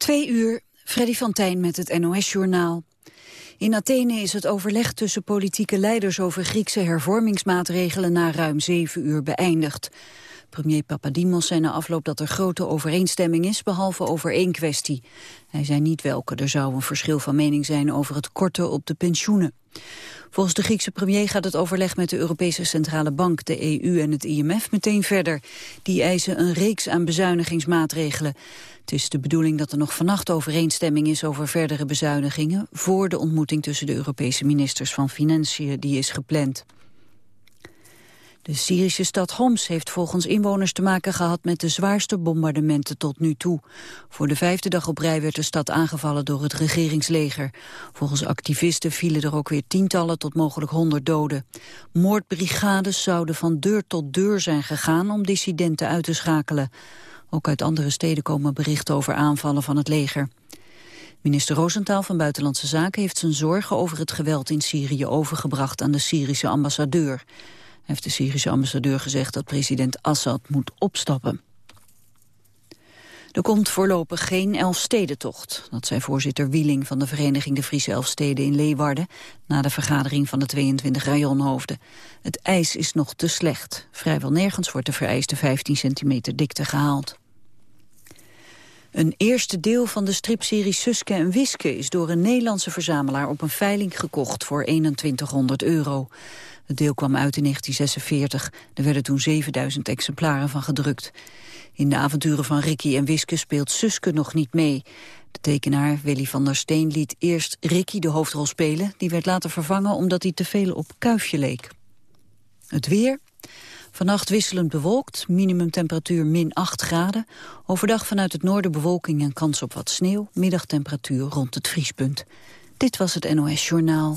Twee uur, Freddy van Tijn met het NOS-journaal. In Athene is het overleg tussen politieke leiders over Griekse hervormingsmaatregelen na ruim zeven uur beëindigd. Premier Papadimos zei na afloop dat er grote overeenstemming is, behalve over één kwestie. Hij zei niet welke. Er zou een verschil van mening zijn over het korten op de pensioenen. Volgens de Griekse premier gaat het overleg met de Europese Centrale Bank, de EU en het IMF meteen verder. Die eisen een reeks aan bezuinigingsmaatregelen. Het is de bedoeling dat er nog vannacht overeenstemming is over verdere bezuinigingen... voor de ontmoeting tussen de Europese ministers van Financiën die is gepland. De Syrische stad Homs heeft volgens inwoners te maken gehad met de zwaarste bombardementen tot nu toe. Voor de vijfde dag op rij werd de stad aangevallen door het regeringsleger. Volgens activisten vielen er ook weer tientallen tot mogelijk honderd doden. Moordbrigades zouden van deur tot deur zijn gegaan om dissidenten uit te schakelen. Ook uit andere steden komen berichten over aanvallen van het leger. Minister Roosentaal van Buitenlandse Zaken heeft zijn zorgen over het geweld in Syrië overgebracht aan de Syrische ambassadeur heeft de Syrische ambassadeur gezegd dat president Assad moet opstappen. Er komt voorlopig geen Elfstedentocht. Dat zei voorzitter Wieling van de Vereniging de Friese Elfsteden in Leeuwarden... na de vergadering van de 22 rajonhoofden. Het ijs is nog te slecht. Vrijwel nergens wordt de vereiste 15 centimeter dikte gehaald. Een eerste deel van de stripserie Suske en Wiske... is door een Nederlandse verzamelaar op een veiling gekocht voor 2100 euro. Het deel kwam uit in 1946. Er werden toen 7000 exemplaren van gedrukt. In de avonturen van Ricky en Wiske speelt Suske nog niet mee. De tekenaar Willy van der Steen liet eerst Ricky de hoofdrol spelen. Die werd later vervangen omdat hij te veel op Kuifje leek. Het weer. Vannacht wisselend bewolkt, minimumtemperatuur min 8 graden. Overdag vanuit het noorden bewolking en kans op wat sneeuw. Middagtemperatuur rond het vriespunt. Dit was het NOS Journaal.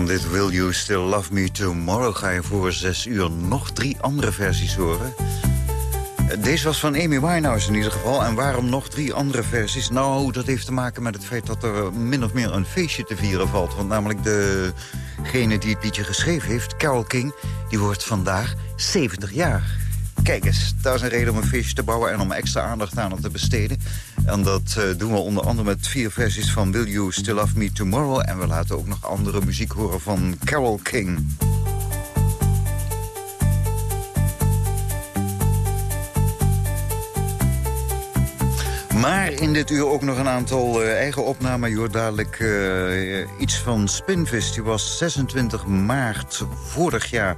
Van dit Will You Still Love Me Tomorrow ga je voor zes uur nog drie andere versies horen. Deze was van Amy Winehouse in ieder geval. En waarom nog drie andere versies? Nou, dat heeft te maken met het feit dat er min of meer een feestje te vieren valt. Want namelijk degene die het liedje geschreven heeft, Carol King... die wordt vandaag 70 jaar. Kijk eens, daar is een reden om een feestje te bouwen... en om extra aandacht aan het te besteden. En dat uh, doen we onder andere met vier versies van Will You Still Love Me Tomorrow. En we laten ook nog andere muziek horen van Carol King. Maar in dit uur ook nog een aantal uh, eigen opnamen. Je hoort dadelijk uh, iets van Spinvis. Die was 26 maart vorig jaar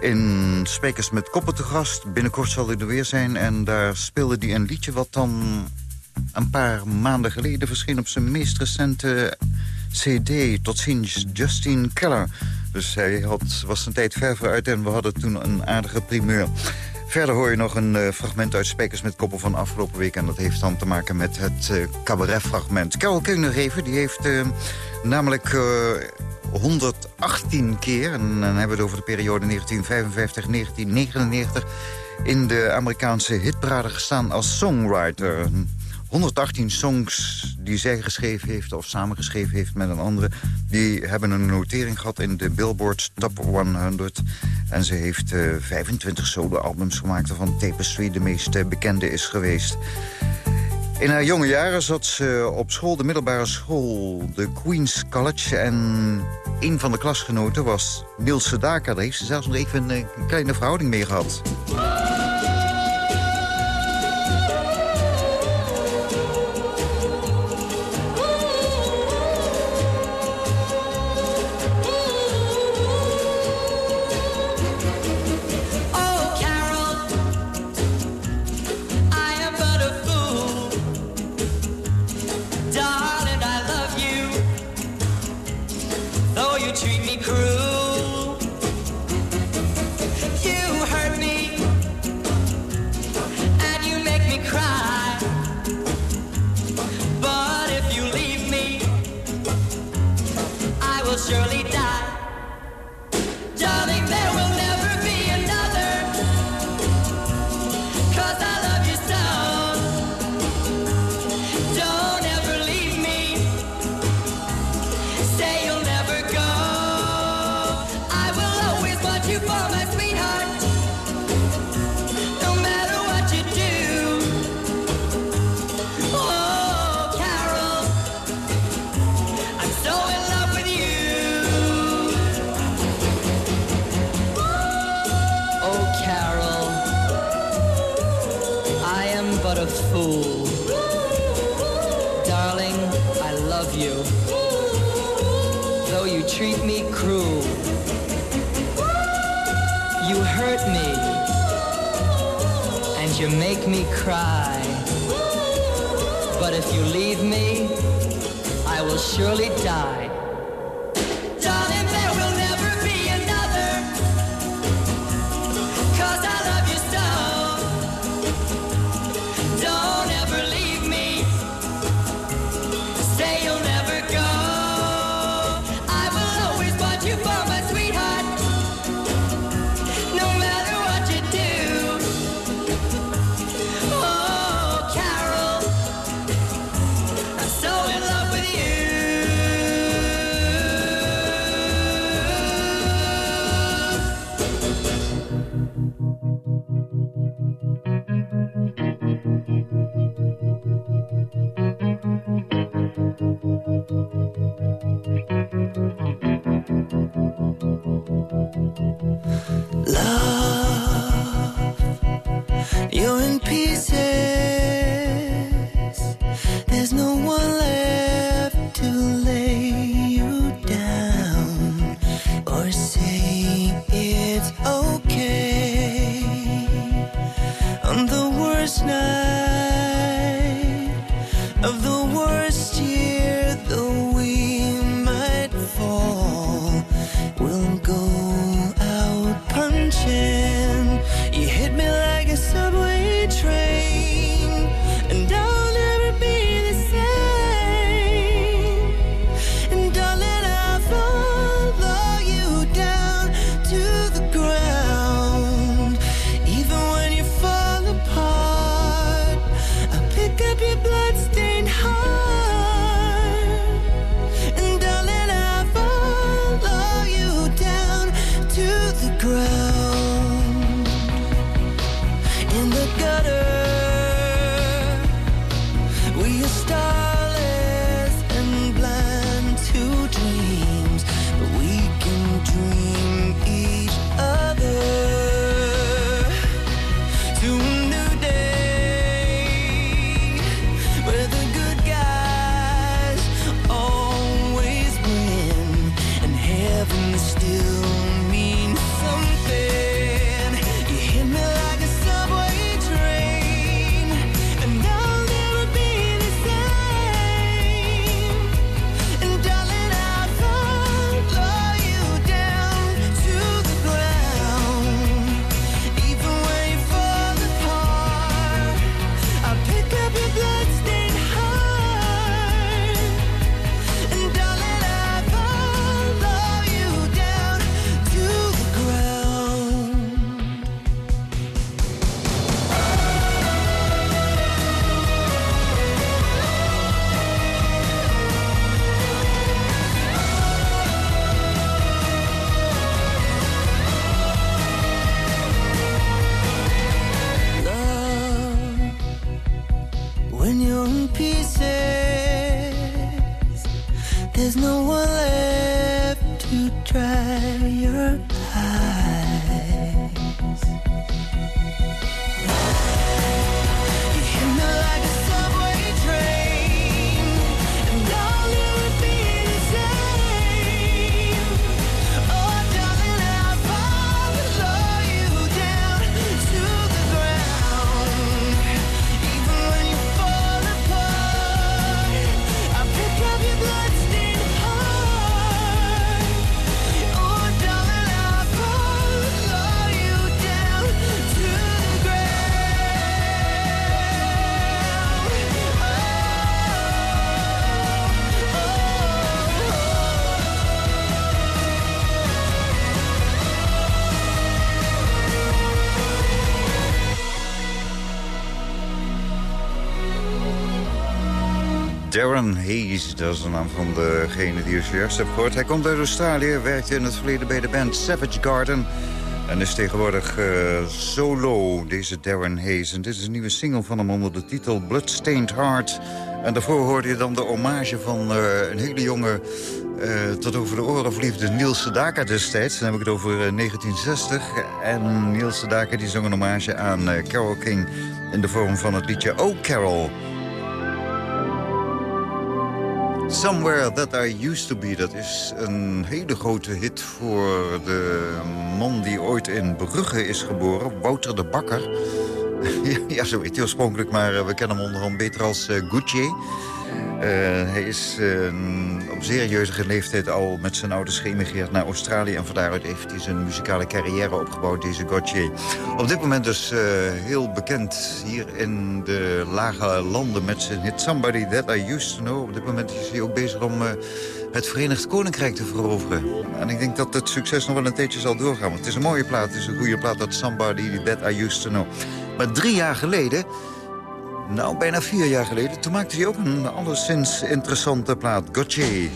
in Spekers met Koppen te gast. Binnenkort zal hij er weer zijn. En daar speelde hij een liedje wat dan een paar maanden geleden verscheen... op zijn meest recente cd. Tot ziens, Justine Keller. Dus hij had, was een tijd ver vooruit en we hadden toen een aardige primeur. Verder hoor je nog een uh, fragment uit Spekers met Koppen van afgelopen week. En dat heeft dan te maken met het uh, cabaretfragment. Carol King nog even, die heeft uh, namelijk 118 keer... en dan hebben we het over de periode 1955-1999... in de Amerikaanse hitparade gestaan als songwriter. 118 songs die zij geschreven heeft of samengeschreven heeft met een andere... die hebben een notering gehad in de Billboard Top 100. En ze heeft uh, 25 solo-albums gemaakt... waarvan Tapestry de meest bekende is geweest. In haar jonge jaren zat ze op school, de middelbare school, de Queen's College. En een van de klasgenoten was Niels Sedaka. Daar heeft ze zelfs nog even een, een kleine verhouding mee gehad. make me cry. But if you leave me, I will surely die. worst year, though we might fall, we'll go out punching. Darren Hayes, dat is de naam van degene die je zojuist hebt gehoord. Hij komt uit Australië, werkte in het verleden bij de band Savage Garden... en is tegenwoordig uh, solo, deze Darren Hayes. En dit is een nieuwe single van hem onder de titel Bloodstained Heart. En daarvoor hoorde je dan de hommage van uh, een hele jonge... Uh, tot over de oren verliefde Niels Sedaka destijds. Dan heb ik het over 1960. En Niels Sedaka die zong een hommage aan Carole King... in de vorm van het liedje Oh Carol... Somewhere That I Used To Be. Dat is een hele grote hit voor de man die ooit in Brugge is geboren. Wouter de Bakker. ja, zo heet hij oorspronkelijk, maar eh, we kennen hem onderhand beter als uh, Gucci. Uh, hij is uh, op jeugdige leeftijd al met zijn ouders geëmigreerd naar Australië... en van daaruit heeft hij zijn muzikale carrière opgebouwd, deze Gauthier. Op dit moment dus uh, heel bekend hier in de lage landen met zijn hit Somebody That I Used To Know. Op dit moment is hij ook bezig om het Verenigd Koninkrijk te veroveren. En ik denk dat het succes nog wel een tijdje zal doorgaan. Want het is een mooie plaat, het is een goede plaat, dat Somebody That I Used To Know. Maar drie jaar geleden nou, bijna vier jaar geleden. Toen maakte hij ook een alleszins interessante plaat, Gauthier.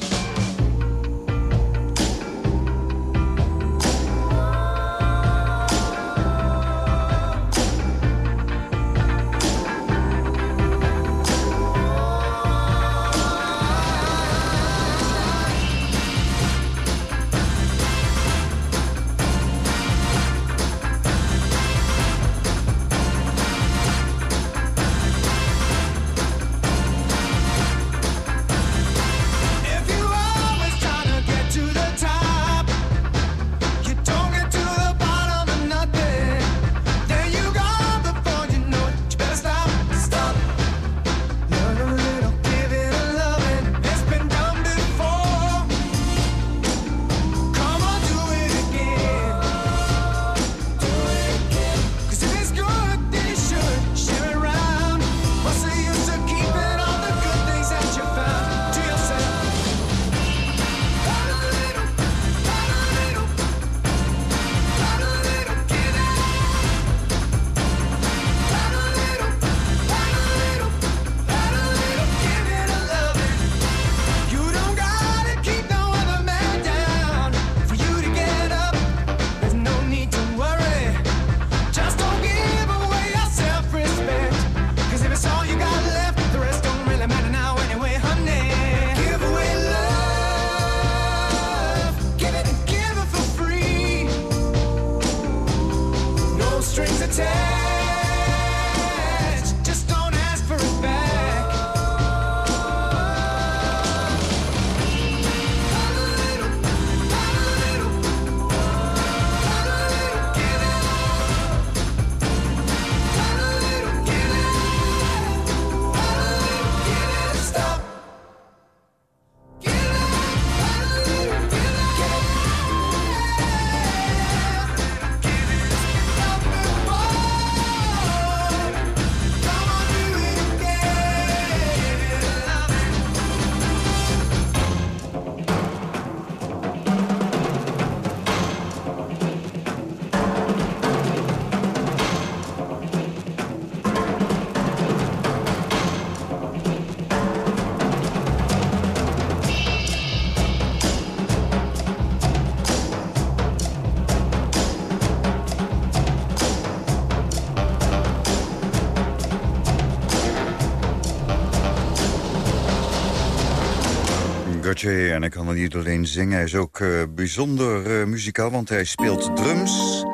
Gauthier. En hij kan niet alleen zingen, hij is ook uh, bijzonder uh, muzikaal, want hij speelt drums.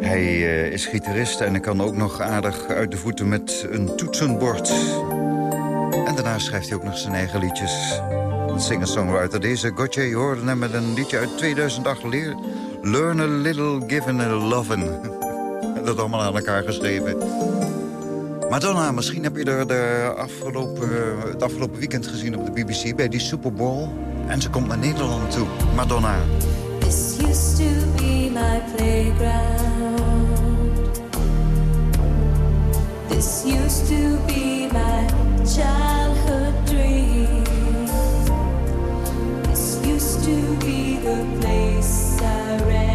Hij uh, is gitarist en hij kan ook nog aardig uit de voeten met een toetsenbord. En daarna schrijft hij ook nog zijn eigen liedjes. Een singer-songwriter. Deze Gauthier hoorde hem met een liedje uit 2008. Leer, Learn a little, given a lovin'. Dat allemaal aan elkaar geschreven. Madonna, misschien heb je er de afgelopen, het afgelopen weekend gezien op de BBC bij die Super Bowl. En ze komt naar Nederland toe. Madonna. This used to be my playground. This used to be my childhood dream. This used to be the place I ran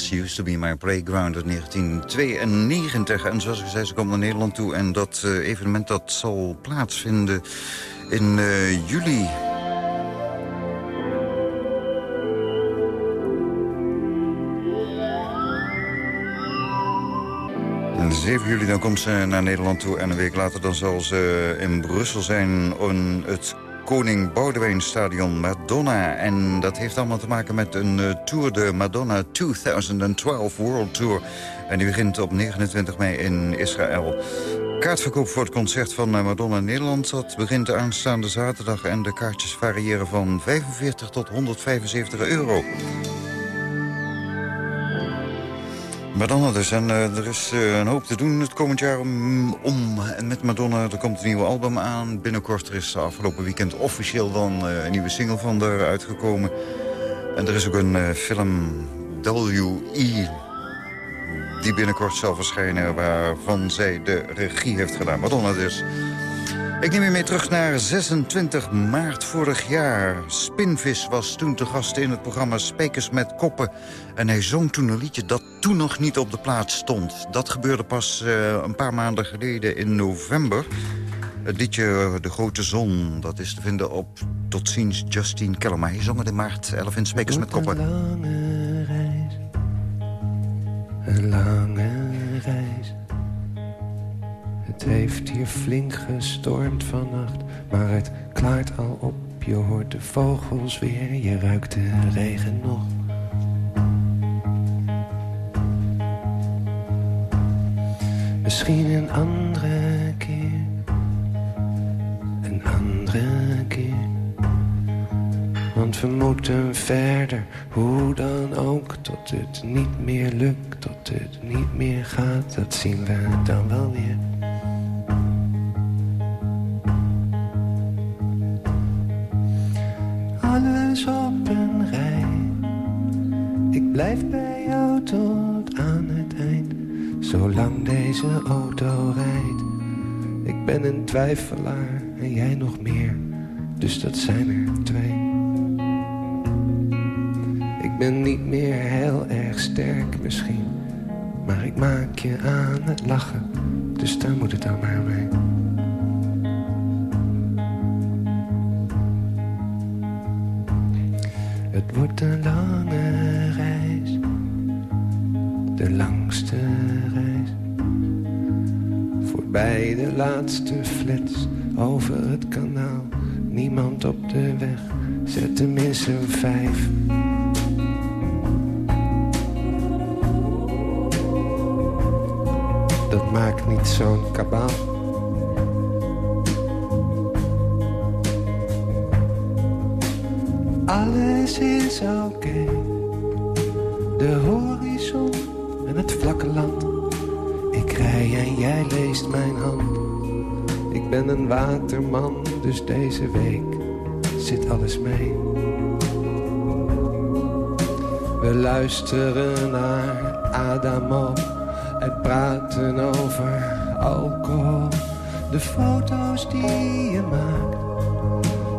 This Used to Be My Playground uit 1992. En zoals ik zei, ze komt naar Nederland toe. En dat uh, evenement dat zal plaatsvinden in uh, juli. En 7 juli dan komt ze naar Nederland toe. En een week later dan zal ze in Brussel zijn... in het Koning Boudewijn Stadion Madonna. En dat heeft allemaal te maken met een uh, tour, de Madonna 2012 World Tour. En die begint op 29 mei in Israël. Kaartverkoop voor het concert van Madonna in Nederland... dat begint aanstaande zaterdag en de kaartjes variëren van 45 tot 175 euro. Madonna dus. En uh, er is uh, een hoop te doen het komend jaar om. En met Madonna, er komt een nieuw album aan. Binnenkort er is afgelopen weekend officieel dan uh, een nieuwe single van haar uitgekomen. En er is ook een film, W.E. Die binnenkort zal verschijnen, waarvan zij de regie heeft gedaan. Madonna dus. Ik neem je mee terug naar 26 maart vorig jaar. Spinvis was toen te gast in het programma Spekers met Koppen. En hij zong toen een liedje dat toen nog niet op de plaats stond. Dat gebeurde pas uh, een paar maanden geleden in november. Het liedje De Grote Zon, dat is te vinden op Tot ziens Justine Keller. Maar hij zong het in maart 11 in Spekers met Koppen. Een lange reis, een lange reis. Het heeft hier flink gestormd vannacht, maar het klaart al op. Je hoort de vogels weer, je ruikt de regen nog. Misschien een andere keer, een andere keer. Want we moeten verder, hoe dan ook, tot het niet meer lukt, tot het niet meer gaat. Dat zien we dan wel weer. Blijf bij jou tot aan het eind, zolang deze auto rijdt. Ik ben een twijfelaar en jij nog meer, dus dat zijn er twee. Ik ben niet meer heel erg sterk misschien, maar ik maak je aan het lachen, dus daar moet het dan maar mee. Het wordt een lange de langste reis. Voorbij de laatste flats over het kanaal. Niemand op de weg, zet tenminste een vijf. Dat maakt niet zo'n kabaal. Alles is oké. Okay. De horizon jij leest mijn hand. Ik ben een waterman, dus deze week zit alles mee. We luisteren naar Adamo en praten over alcohol. De foto's die je maakt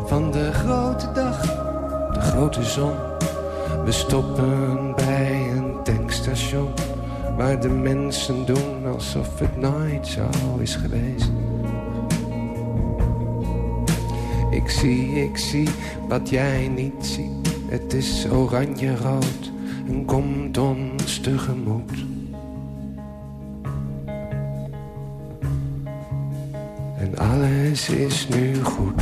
van de grote dag de grote zon. We stoppen bij een tankstation waar de mensen doen alsof het nooit zo is geweest. Ik zie, ik zie wat jij niet ziet. Het is oranje-rood en komt ons tegemoet. En alles is nu goed.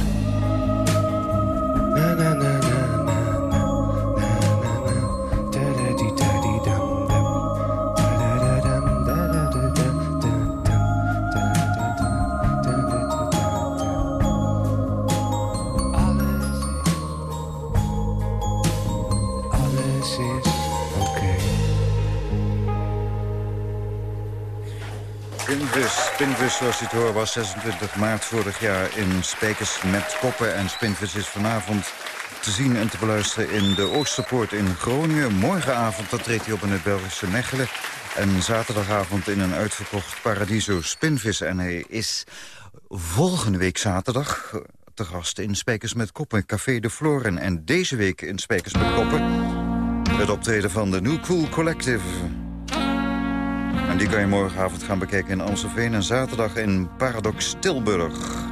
Zoals je het hoort, was 26 maart vorig jaar in Spekers met Koppen. En Spinvis is vanavond te zien en te beluisteren in de Oosterpoort in Groningen. Morgenavond treedt hij op in het Belgische Mechelen. En zaterdagavond in een uitverkocht Paradiso Spinvis. En hij is volgende week zaterdag te gast in Spijkers met Koppen, Café de Floren. En deze week in Spijkers met Koppen Het optreden van de New Cool Collective. En die kan je morgenavond gaan bekijken in Amstelveen... en zaterdag in Paradox Tilburg.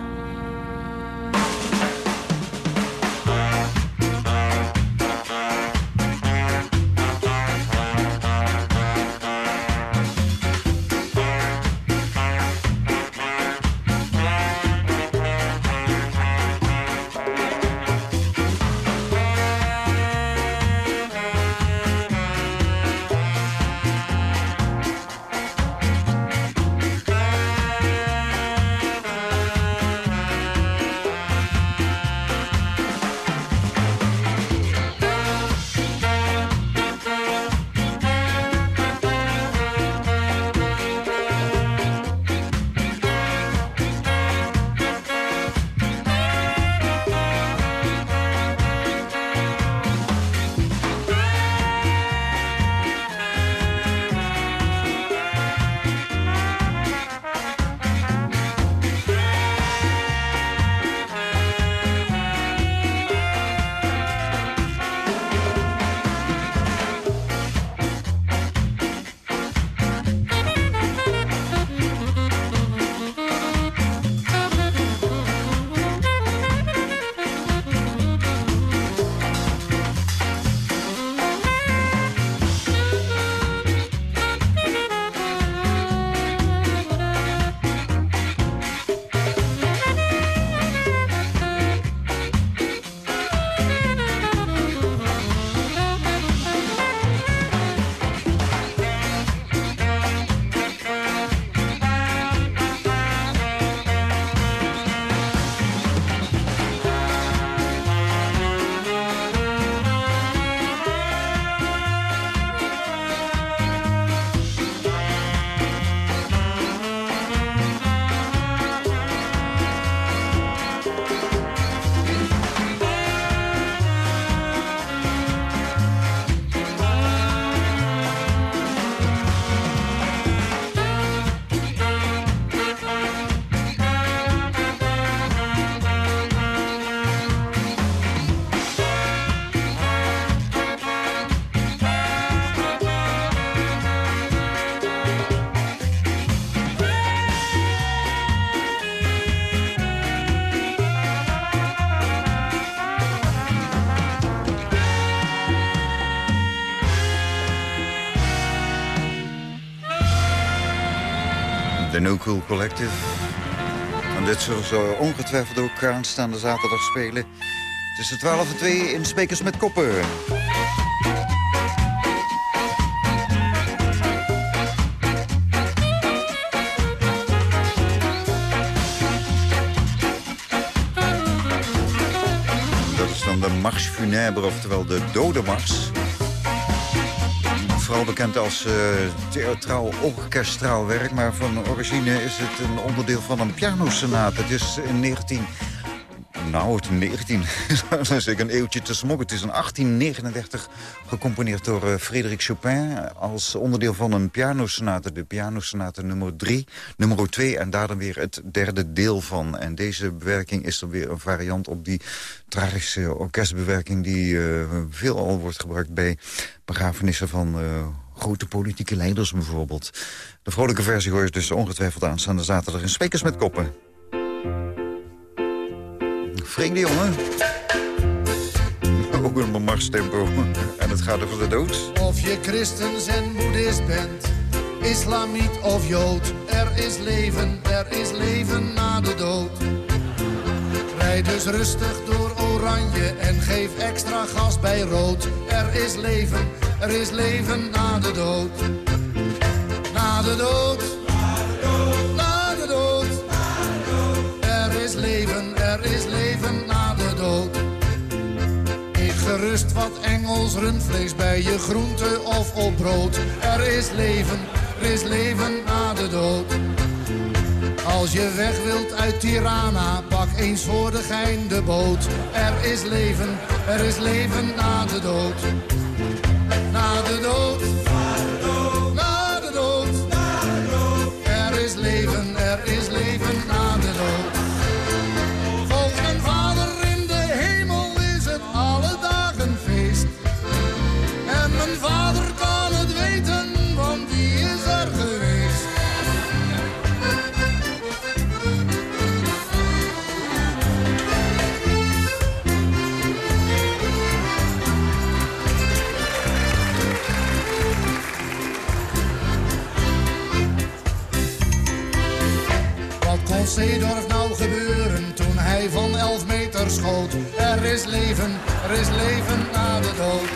Cool Collective. En dit zullen ze ongetwijfeld ook aanstaande zaterdag spelen. Tussen 12 en 2 in Spekers met Koppen. Dat is dan de Mars Funèbre, oftewel de Dodemars. Vooral bekend als eh, theatraal orkestraal werk... maar van origine is het een onderdeel van een pianosonate. Het is in 19... Nou, het 19, dat is een eeuwtje te smokken. Het is in 1839 gecomponeerd door uh, Chopin... als onderdeel van een pianosonate, de pianosonate nummer 3, nummer 2... en daar dan weer het derde deel van. En deze bewerking is dan weer een variant op die tragische orkestbewerking... die uh, veelal wordt gebruikt bij begrafenissen van... Uh, grote politieke leiders bijvoorbeeld. De vrolijke versie hoor je dus ongetwijfeld aanstaande zaterdag in Spekers met Koppen. Vreemde jongen. Ook een marstempo. En het gaat over de dood. Of je christens en boeddhist bent, islamiet of jood. Er is leven, er is leven na de dood. Rijd dus rustig door oranje en geef extra gas bij rood. Er is leven, er is leven na de dood. Na de dood. Na de dood. Er is leven, er is leven gerust wat Engels rundvlees bij je groente of op brood. Er is leven, er is leven na de dood. Als je weg wilt uit Tirana, pak eens voor de gein de boot. Er is leven, er is leven na de dood. Na de dood. Kon Zeedorf nou gebeuren toen hij van elf meter schoot? Er is leven, er is leven na de dood.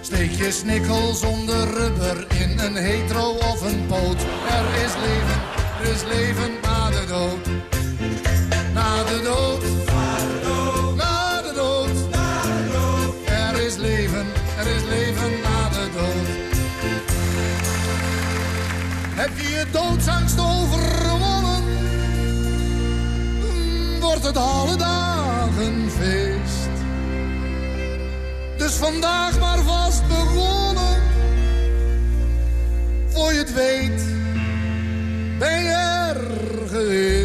Steek je snikkel zonder rubber in een hetero of een poot. Er is leven, er is leven na de dood. Na de dood. Na de dood. Er is leven, er is leven na de dood. Heb je je doodsangst overwonnen? Dan Wordt het alle dagen feest. Dus vandaag maar vast begonnen. Voor je het weet, ben je er geweest.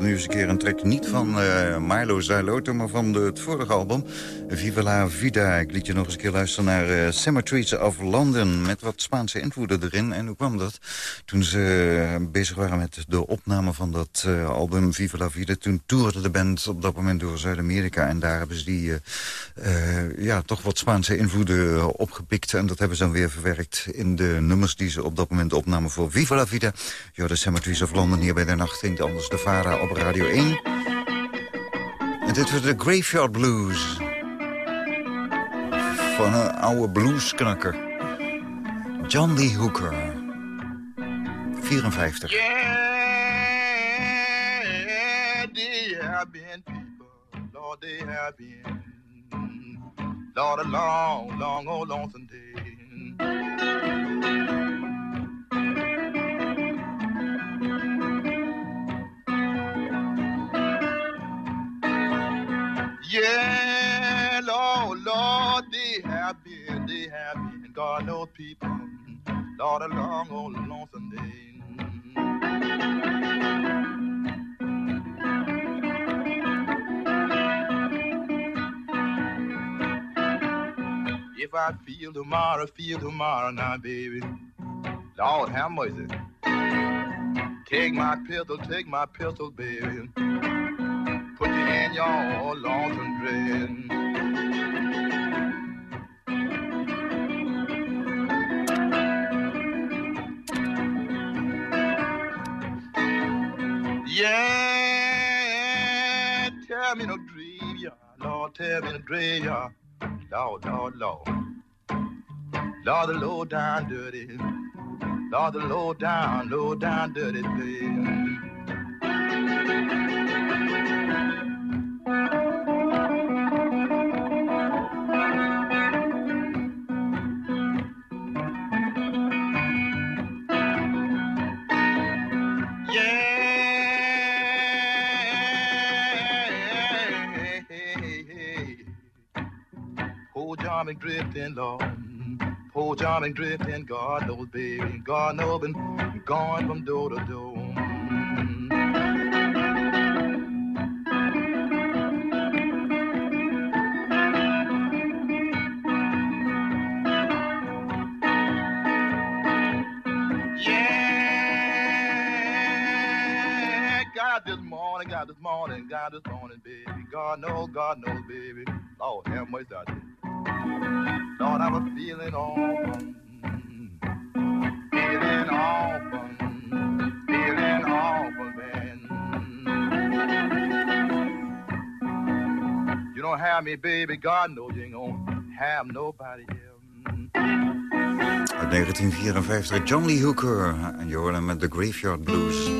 Nu eens een keer een track niet van eh Milo maar van de, het vorige album, Viva la Vida. Ik liet je nog eens een keer luisteren naar eh, Cemeteries of London... met wat Spaanse invloeden erin. En hoe kwam dat? Toen ze eh, bezig waren met de opname van dat eh, album Viva la Vida... toen toerde de band op dat moment door Zuid-Amerika... en daar hebben ze die, ja, toch wat Spaanse invloeden opgepikt... en dat hebben ze dan weer verwerkt in de nummers die ze op dat moment opnamen voor Viva la Vida. Ja, de Cemeteries of London hier bij de nacht in anders de Vara op Radio 1. En dit was de Graveyard Blues. Van een oude bluesknakker. John Lee Hooker. 54. Yeah, have been people, Lord, they have been. Lord, a long, long, old lonesome day. Yeah, have been. God knows people, Lord, a long, old lonesome day. If I feel tomorrow, feel tomorrow now, baby. Lord, have it? Take my pistol, take my pistol, baby. Put you in your lonesome dread. Yeah, tell me no dream, yeah. Lord, tell me no dream, yeah. Lord, Lord, Lord. Lord, the low down dirty. Lord, the low down, low down dirty thing. Poor John drifting, Lord. Poor John been drifting, God knows, baby. God knows, been gone from door to door. Yeah, God this morning, God this morning, baby. God knows, God knows, baby. Lord, have mercy out there. Lord, I was feeling awful. Feeling awful. Feeling awful. You don't have me, baby. God knows you ain't have nobody else. Uit 1954, John Lee Hooker. En je hoorde met de Graveyard Blues.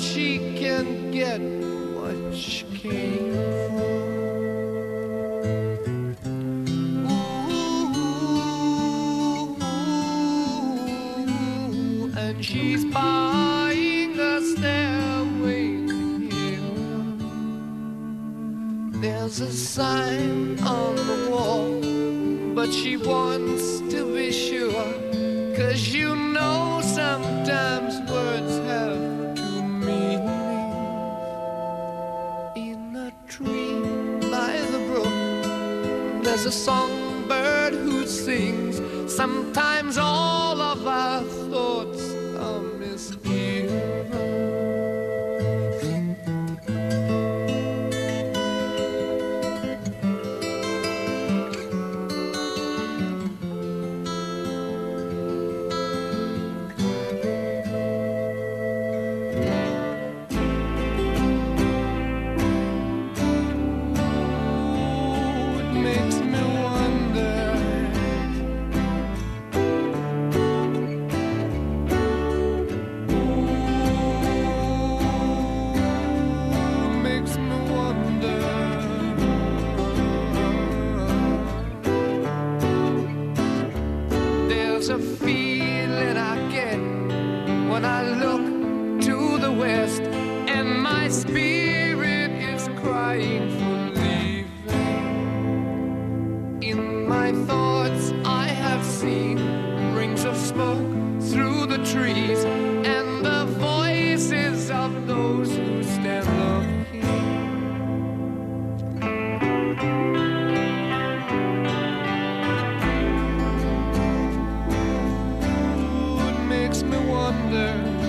She can get what she came for. Ooh, and she's buying a stairway heaven. There's a sign on the wall, but she wants to be sure. Cause you a songbird wonder.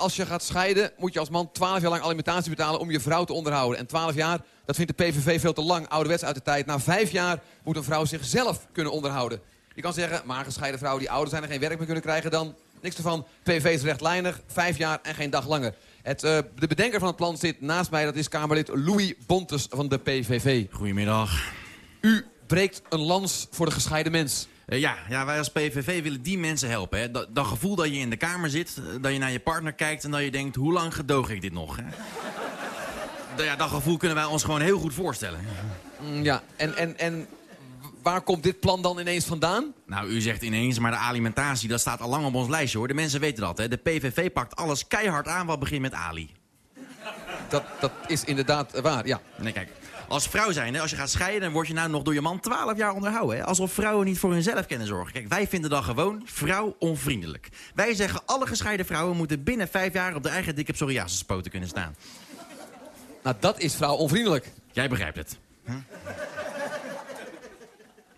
Als je gaat scheiden, moet je als man 12 jaar lang alimentatie betalen om je vrouw te onderhouden. En 12 jaar, dat vindt de PVV veel te lang, ouderwets uit de tijd. Na 5 jaar moet een vrouw zichzelf kunnen onderhouden. Je kan zeggen, maar gescheiden vrouwen die ouder zijn en geen werk meer kunnen krijgen, dan niks ervan. PVV is rechtlijnig, 5 jaar en geen dag langer. Het, eh, de bedenker van het plan zit naast mij, dat is Kamerlid Louis Bontes van de PVV. Goedemiddag. U breekt een lans voor de gescheiden mens. Eh, ja, ja, wij als PVV willen die mensen helpen. Hè. Dat, dat gevoel dat je in de kamer zit, eh, dat je naar je partner kijkt... en dat je denkt, hoe lang gedoog ik dit nog? Hè? Dat- ja, dat gevoel kunnen wij ons gewoon heel goed voorstellen. Mm, Ja, en, en, en waar komt dit plan dan ineens vandaan? Nou, u zegt ineens, maar de alimentatie, dat staat al lang op ons lijstje, hoor. De mensen weten dat, hè. De PVV pakt alles keihard aan wat begint met Ali. Dat, dat is inderdaad waar, ja. Nee, kijk. Als vrouw zijn, hè, als je gaat scheiden, dan word je nou nog door je man 12 jaar onderhouden. Hè? Alsof vrouwen niet voor hunzelf kunnen zorgen. Kijk, wij vinden dat gewoon vrouw onvriendelijk. Wij zeggen alle gescheiden vrouwen moeten binnen vijf jaar op de eigen dikke psoriasispoten kunnen staan. Nou, dat is vrouw onvriendelijk. Jij begrijpt het.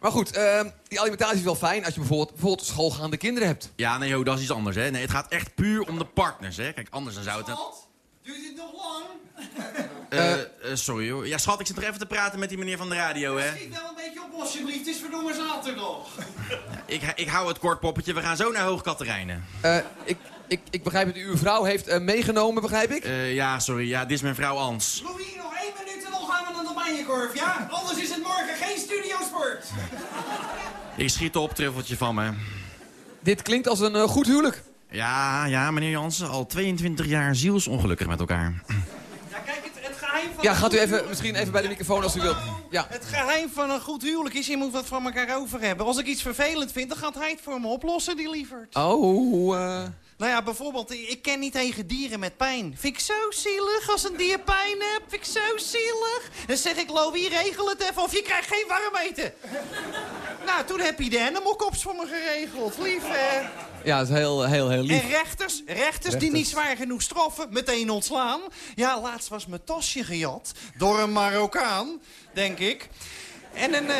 Maar goed, eh, die alimentatie is wel fijn als je bijvoorbeeld, bijvoorbeeld schoolgaande kinderen hebt. Ja, nee, ho, dat is iets anders, hè. Nee, het gaat echt puur om de partners, hè. Kijk, anders dan zou het... Duurt dit nog lang? Eh, eh, sorry, hoor. Ja, schat, ik zit nog even te praten met die meneer van de radio, hè. Schiet wel een beetje op, alsjeblieft. Het is verdomme zaterdag. Ik, ik hou het kort, poppetje. We gaan zo naar Hoog Katerijnen. Eh, ik, ik, ik begrijp dat u uw vrouw heeft eh, meegenomen, begrijp ik? Eh, ja, sorry. Ja, dit is mijn vrouw Ans. Louis, nog één minuut en dan gaan we naar de Bijenkorf, ja? Anders is het morgen geen studiosport. Ik schiet op, truffeltje van me. Dit klinkt als een eh, goed huwelijk. Ja, ja, meneer Jansen. Al 22 jaar zielsongelukkig met elkaar. Ja, kijk, het, het geheim van... Ja, gaat u even, misschien even bij de microfoon als u wilt. Ja. Het geheim van een goed huwelijk is, je moet wat van elkaar over hebben. Als ik iets vervelend vind, dan gaat hij het voor me oplossen, die lieverd. Oh, eh... Nou ja, bijvoorbeeld, ik ik ken niet tegen dieren met pijn. Vind ik zo zielig als een dier pijn hebt. Vind ik zo zielig. Dan zeg ik, Louis, regel het even of je krijgt geen warm eten. nou, toen heb je de animalcops voor me geregeld. Lief, hè? Ja, dat is heel, heel, heel lief. En rechters, rechters, die niet zwaar genoeg straffen, meteen ontslaan. Ja, laatst was mijn tasje gejat door een Marokkaan, denk ik. En een, eh,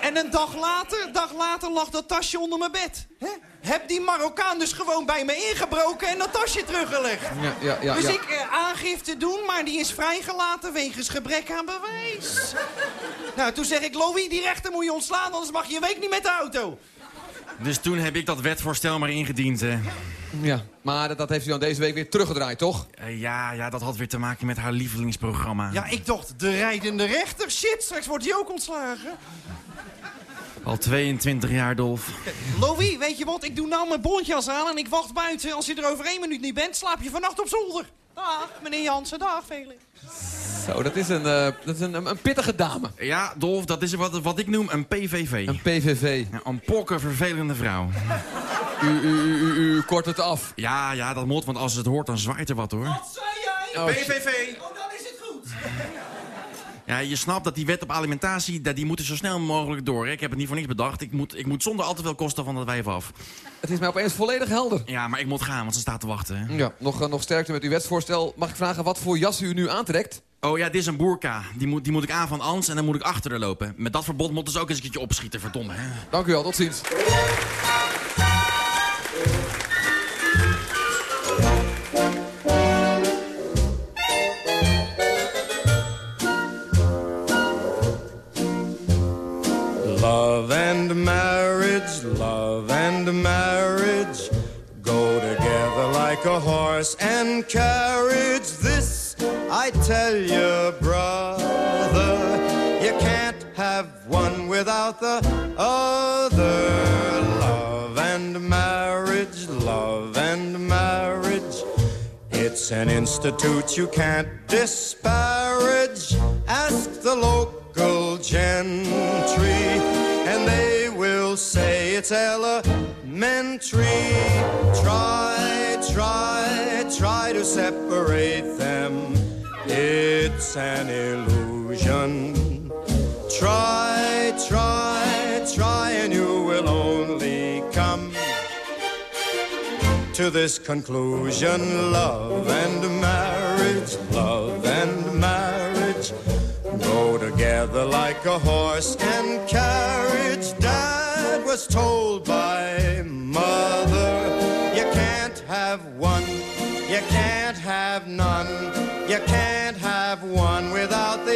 en een dag later, dag later lag dat tasje onder mijn bed. Hè? Heb die Marokkaan dus gewoon bij me ingebroken en dat tasje teruggelegd. Ja, ja, ja, dus ik eh, aangifte doen, maar die is vrijgelaten wegens gebrek aan bewijs. nou, toen zeg ik, Louis, die rechter moet je ontslaan, anders mag je een week niet met de auto. Dus toen heb ik dat wetvoorstel maar ingediend, hè. Ja, maar dat, dat heeft u dan deze week weer teruggedraaid, toch? Eh, ja, ja, dat had weer te maken met haar lievelingsprogramma. Ja, ik dacht, de rijdende rechter. Shit, straks wordt hij ook ontslagen. Al 22 jaar, Dolf. Louis, weet je wat? Ik doe nou mijn bontjas aan en ik wacht buiten. Als je er over één minuut niet bent, slaap je vannacht op zolder. Dag, meneer Jansen. Dag, Felix. Zo, dat is een, eh, dat is een, een, een pittige dame. Ja, Dolf, dat is wat, wat ik noem een PVV. Een PVV. Ja, een pokken vervelende vrouw. U, u, u, u, u kort het af. Ja, ja, dat moet, want als ze het hoort, dan zwaait er wat, hoor. Wat zei jij? Oh, PVV! Oh, dan is het goed. Ja, je snapt dat die wet op alimentatie, dat die moeten zo snel mogelijk door. Hè? Ik heb het niet voor niks bedacht. Ik moet, ik moet zonder al te veel kosten van dat wijf af. Het is mij opeens volledig helder. Ja, maar ik moet gaan, want ze staat te wachten. hè. Ja, nog, eh, nog sterkte met uw wetsvoorstel. Mag ik vragen wat voor jas u nu aantrekt? Oh ja, dit is een boerka. Die moet, die moet ik aan van Ans en dan moet ik achter haar lopen. Met dat verbod moeten ze ook eens een keertje opschieten, verdomme. Hè? Dank u wel, tot ziens. Love and marriage, love and marriage go together like a horse and carriage. This I tell you, brother, you can't have one without the other. Love and marriage, love and marriage. It's an institute you can't disparage. Ask the local gentry, say it's elementary. Try, try, try to separate them. It's an illusion. Try, try, try, and you will only come to this conclusion love and marriage, love and marriage go together like a horse and carriage. Was told by mother, you can't have one, you can't have none, you can't have one without the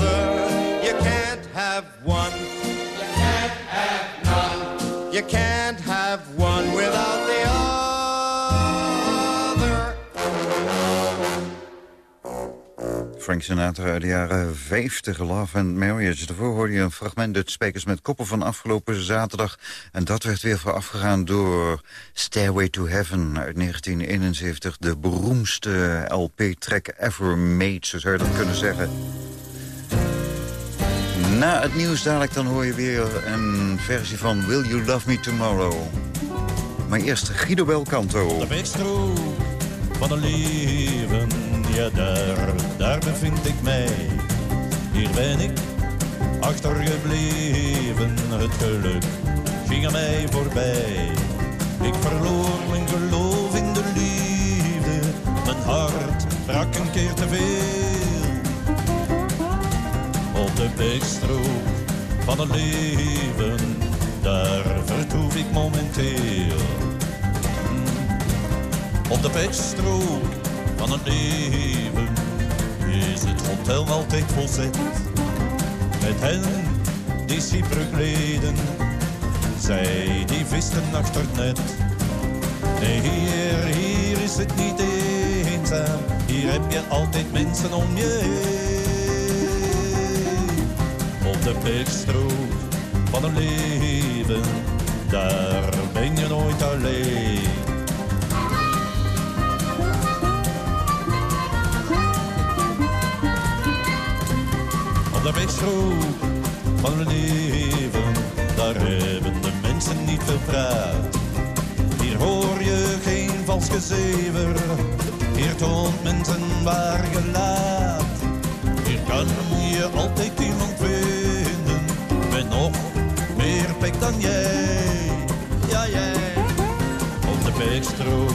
you can't have one without the other. Frank Sinatra uit de jaren 50, Love and Marriage. Daarvoor hoorde je een fragment uit Spekers met Koppen van afgelopen zaterdag. En dat werd weer voorafgegaan door Stairway to Heaven uit 1971. De beroemdste LP-track ever made, zo zou je dat kunnen zeggen. Na het nieuws dadelijk dan hoor je weer een versie van Will You Love Me Tomorrow. Maar eerst Guido Belcanto. De wegstrook van een leven, ja daar, daar bevind ik mij. Hier ben ik achtergebleven, het geluk ging aan mij voorbij. Ik verloor mijn geloof in de liefde, mijn hart brak een keer te veel. Op de wegstrook van een leven, daar vertoef ik momenteel. Op de wegstrook van het leven is het hotel altijd volzet. Met hen die cyprekleden, zij die visten achter het net. Nee, hier, hier is het niet eenzaam, hier heb je altijd mensen om je heen. De wegstrook van een leven, daar ben je nooit alleen. Op de wegstrook van een leven, daar hebben de mensen niet veel praat. Hier hoor je geen vals gezever, hier toont mensen waar gelaat. Hier kan je altijd iemand vinden, met nog meer pek dan jij. Ja, jij. Op de wegstrook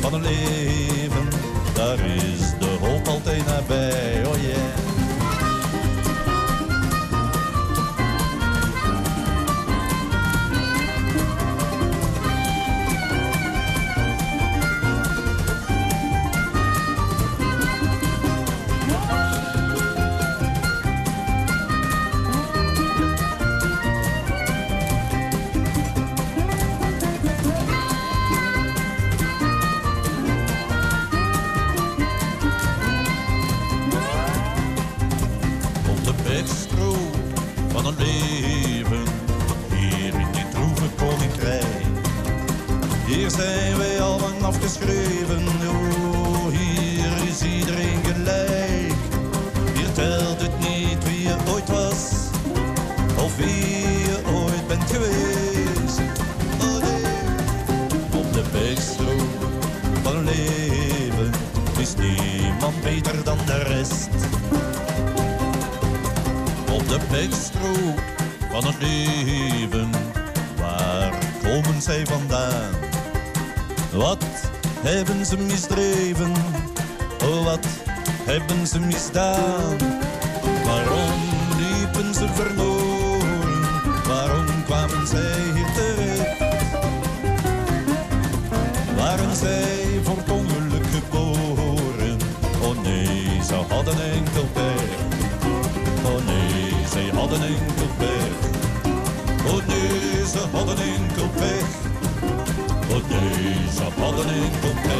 van een leven, daar is de hoop altijd nabij. Oh. Ze misdreven? Oh, wat hebben ze misdaan? Waarom liepen ze verloren? Waarom kwamen zij hier terecht? Waren zij voor het ongeluk geboren? Oh nee, ze hadden enkel pech. Oh nee, zij hadden enkel pech. Oh nee, deze hadden enkel pech. Want deze hadden enkel pech.